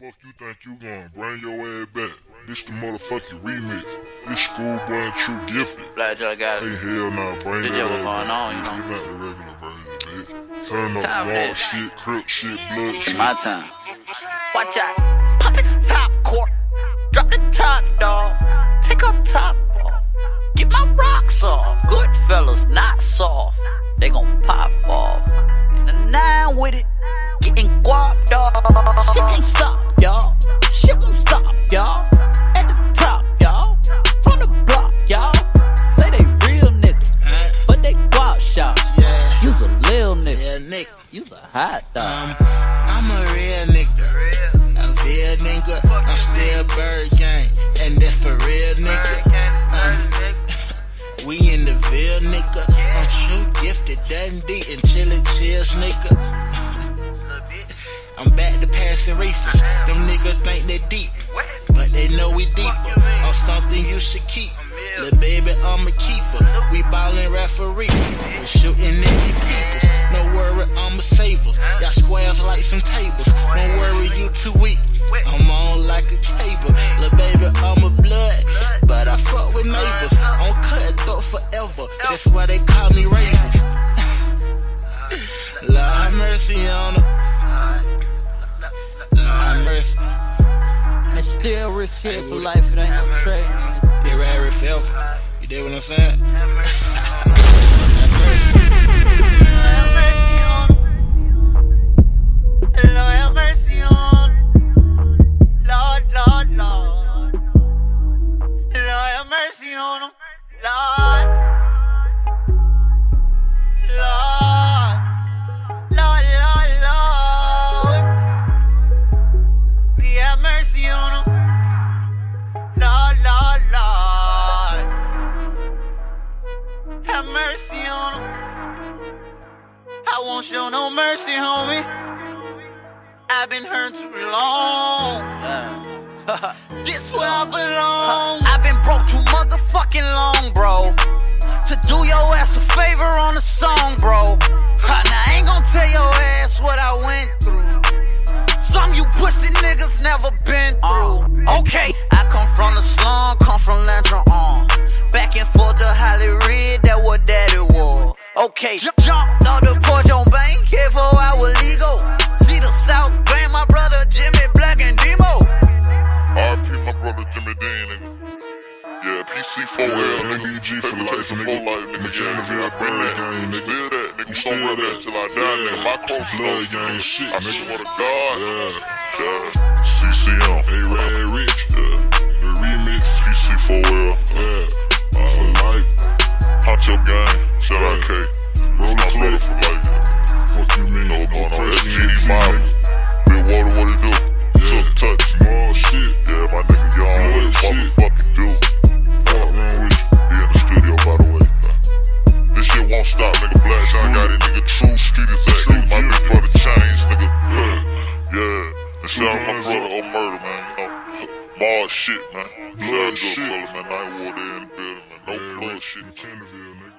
Fuck you think you gonna bring your ass back? This the motherfucking remix. This schoolboy true gifted. Black Joe got Hey it. hell nah, bring This your what's ass going on, you know. You not the regular version, bitch. Turn up Time raw shit, shit, blood shit. My time. Watch out. Pop its top court. Drop the top, dog. Take off top off. Get my rocks off. Good fellas, not soft. They gon' pop off. In the nine with it. Getting guap, dog. Shit can't stop, nigga. yeah, nigga. You's a hot dog. Um, I'm a real nigga. A real nigga. I'm still bird gang. And that's for real nigga. Um, we in the Ville nigga. I'm true gifted, Dundee, and chillin' chills nigga. I'm back to passing reefers. Them niggas think they deep, but they know we deeper. On something you should keep. Lil' baby, I'm a keeper. We ballin' referee. We shootin' any squares like some tables. Don't worry, you too weak. I'm on like a cable. Lil' baby, I'm a blood. But I fuck with neighbors. On cut throat forever. That's why they call me razors. Lord have mercy on them. Lord have mercy. And still rich here for life, it ain't no trade. They rare if ever. You dig what I'm saying? Show no mercy, homie. I've been hurt too long. this where I belong. I've been broke too motherfucking long, bro. To do your ass a favor on a song, bro. Now I ain't gonna tell your ass what I went through. Some you pussy niggas never been through. Uh. Okay, j- jumped on the porch on bank, careful I was legal. See the South Grand, my brother Jimmy Black and Demo. RP my brother Jimmy Dean, nigga. Yeah, PC4L, Yeah, nigga. MBG for Paper life, chasing nigga. for life, nigga. Maternity Yeah, Bird gang, man. nigga. Still that, nigga. We Still gon' run that that. till I die, Yeah. nigga. My coach Blood knows, gang shit, I nigga. swear to God. Yeah. Yeah. CCM. Uh, Hey, Red Rich. Yeah. The remix. PC4L. Uh, Yeah. For life. Honcho Gang. Shout out K. My uh, uh, for life. Fuck you mean? No No going on. pressure in SGD Mob. Big Water, what it do? Yeah. Took touch. More shit. Yeah, my nigga, y'all know what the uh, fucking fucking do. Fuck wrong with you? He in the studio, by the way. This shit won't stop, nigga. Black John got it, nigga. True street is that. Nigga, my big brother Chains, nigga. Yeah. Yeah. And shout out my brother, oh murder, man. You know, Mars shit, man. Out Blood shit. fella, man. I ain't war there in the building, man. No Yeah, blood shit. in Chandlerville, nigga.